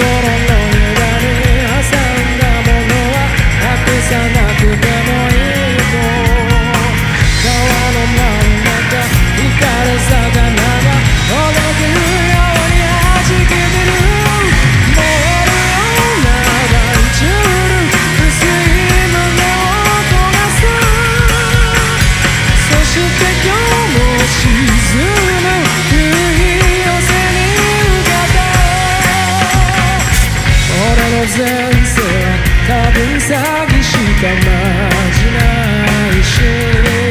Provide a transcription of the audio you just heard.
Get I 前世多分詐欺しかまじないし。